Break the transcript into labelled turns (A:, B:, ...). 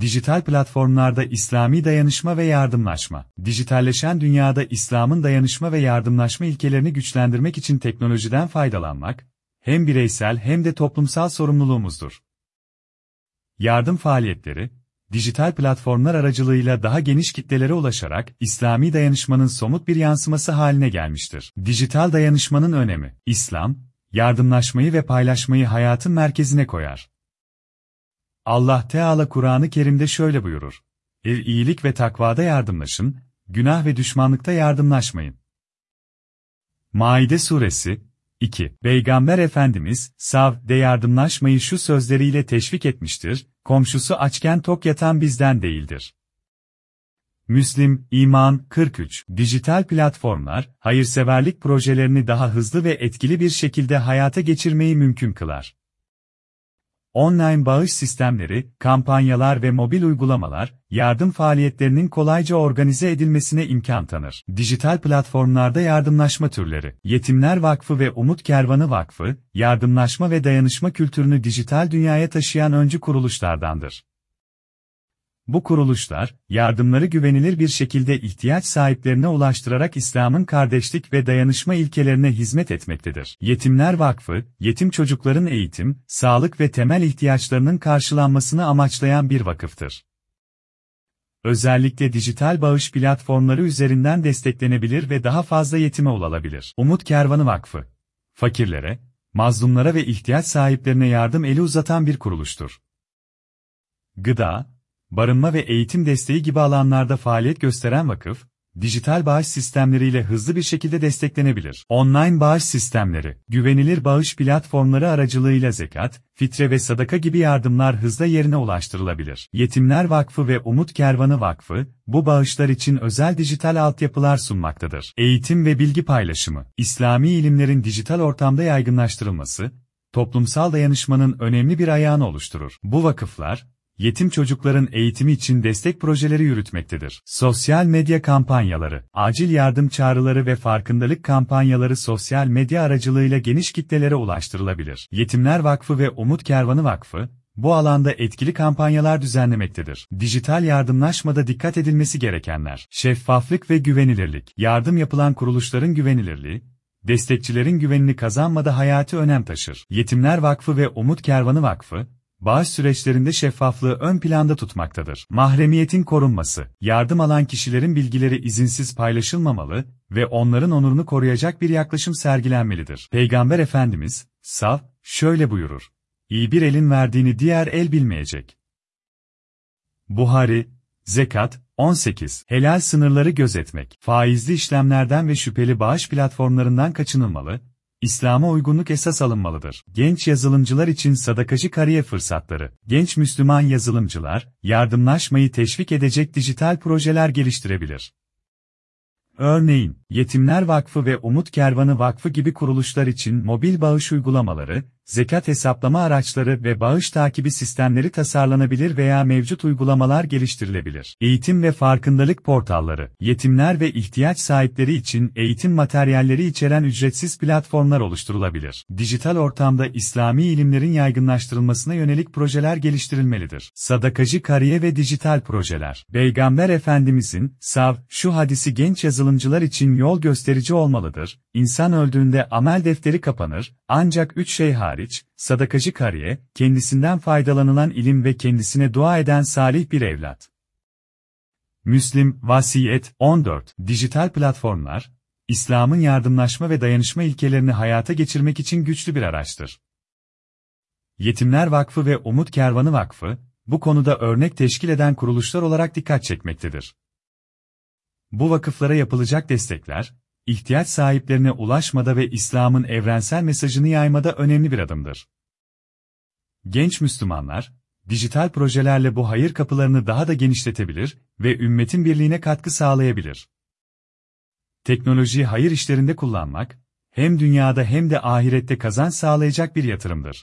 A: Dijital platformlarda İslami dayanışma ve yardımlaşma. Dijitalleşen dünyada İslam'ın dayanışma ve yardımlaşma ilkelerini güçlendirmek için teknolojiden faydalanmak, hem bireysel hem de toplumsal sorumluluğumuzdur. Yardım faaliyetleri, dijital platformlar aracılığıyla daha geniş kitlelere ulaşarak İslami dayanışmanın somut bir yansıması haline gelmiştir. Dijital dayanışmanın önemi, İslam, yardımlaşmayı ve paylaşmayı hayatın merkezine koyar. Allah Teala Kur'an-ı Kerim'de şöyle buyurur. E, iyilik ve takvada yardımlaşın, günah ve düşmanlıkta yardımlaşmayın. Maide Suresi 2. Peygamber Efendimiz, sav de yardımlaşmayı şu sözleriyle teşvik etmiştir, komşusu açken tok yatan bizden değildir. Müslim, İman, 43. Dijital platformlar, hayırseverlik projelerini daha hızlı ve etkili bir şekilde hayata geçirmeyi mümkün kılar. Online bağış sistemleri, kampanyalar ve mobil uygulamalar, yardım faaliyetlerinin kolayca organize edilmesine imkan tanır. Dijital platformlarda yardımlaşma türleri, Yetimler Vakfı ve Umut Kervanı Vakfı, yardımlaşma ve dayanışma kültürünü dijital dünyaya taşıyan öncü kuruluşlardandır. Bu kuruluşlar, yardımları güvenilir bir şekilde ihtiyaç sahiplerine ulaştırarak İslam'ın kardeşlik ve dayanışma ilkelerine hizmet etmektedir. Yetimler Vakfı, yetim çocukların eğitim, sağlık ve temel ihtiyaçlarının karşılanmasını amaçlayan bir vakıftır. Özellikle dijital bağış platformları üzerinden desteklenebilir ve daha fazla yetime ulaşabilir. Umut Kervanı Vakfı, fakirlere, mazlumlara ve ihtiyaç sahiplerine yardım eli uzatan bir kuruluştur. Gıda, barınma ve eğitim desteği gibi alanlarda faaliyet gösteren vakıf, dijital bağış sistemleriyle hızlı bir şekilde desteklenebilir. Online bağış sistemleri, güvenilir bağış platformları aracılığıyla zekat, fitre ve sadaka gibi yardımlar hızla yerine ulaştırılabilir. Yetimler Vakfı ve Umut Kervanı Vakfı, bu bağışlar için özel dijital altyapılar sunmaktadır. Eğitim ve bilgi paylaşımı, İslami ilimlerin dijital ortamda yaygınlaştırılması, toplumsal dayanışmanın önemli bir ayağını oluşturur. Bu vakıflar, yetim çocukların eğitimi için destek projeleri yürütmektedir. Sosyal medya kampanyaları, acil yardım çağrıları ve farkındalık kampanyaları sosyal medya aracılığıyla geniş kitlelere ulaştırılabilir. Yetimler Vakfı ve Umut Kervanı Vakfı, bu alanda etkili kampanyalar düzenlemektedir. Dijital yardımlaşmada dikkat edilmesi gerekenler, şeffaflık ve güvenilirlik, yardım yapılan kuruluşların güvenilirliği, destekçilerin güvenini kazanmada hayati önem taşır. Yetimler Vakfı ve Umut Kervanı Vakfı, bağış süreçlerinde şeffaflığı ön planda tutmaktadır. Mahremiyetin korunması, yardım alan kişilerin bilgileri izinsiz paylaşılmamalı ve onların onurunu koruyacak bir yaklaşım sergilenmelidir. Peygamber Efendimiz, sav, şöyle buyurur. İyi bir elin verdiğini diğer el bilmeyecek. Buhari, Zekat, 18. Helal sınırları gözetmek. Faizli işlemlerden ve şüpheli bağış platformlarından kaçınılmalı, İslam'a uygunluk esas alınmalıdır. Genç yazılımcılar için sadakacı kariyer fırsatları. Genç Müslüman yazılımcılar, yardımlaşmayı teşvik edecek dijital projeler geliştirebilir. Örneğin, Yetimler Vakfı ve Umut Kervanı Vakfı gibi kuruluşlar için mobil bağış uygulamaları, zekat hesaplama araçları ve bağış takibi sistemleri tasarlanabilir veya mevcut uygulamalar geliştirilebilir. Eğitim ve farkındalık portalları, yetimler ve ihtiyaç sahipleri için eğitim materyalleri içeren ücretsiz platformlar oluşturulabilir. Dijital ortamda İslami ilimlerin yaygınlaştırılmasına yönelik projeler geliştirilmelidir. Sadakacı kariye ve dijital projeler. Peygamber Efendimizin, sav, şu hadisi genç yazılımcılar için yol gösterici olmalıdır. İnsan öldüğünde amel defteri kapanır, ancak üç şey hariç, sadakacı kariye, kendisinden faydalanılan ilim ve kendisine dua eden salih bir evlat. Müslim, Vasiyet, 14, dijital platformlar, İslam'ın yardımlaşma ve dayanışma ilkelerini hayata geçirmek için güçlü bir araçtır. Yetimler Vakfı ve Umut Kervanı Vakfı, bu konuda örnek teşkil eden kuruluşlar olarak dikkat çekmektedir. Bu vakıflara yapılacak destekler, ihtiyaç sahiplerine ulaşmada ve İslam'ın evrensel mesajını yaymada önemli bir adımdır. Genç Müslümanlar, dijital projelerle bu hayır kapılarını daha da genişletebilir ve ümmetin birliğine katkı sağlayabilir. Teknolojiyi hayır işlerinde kullanmak, hem dünyada hem de ahirette kazanç sağlayacak bir yatırımdır.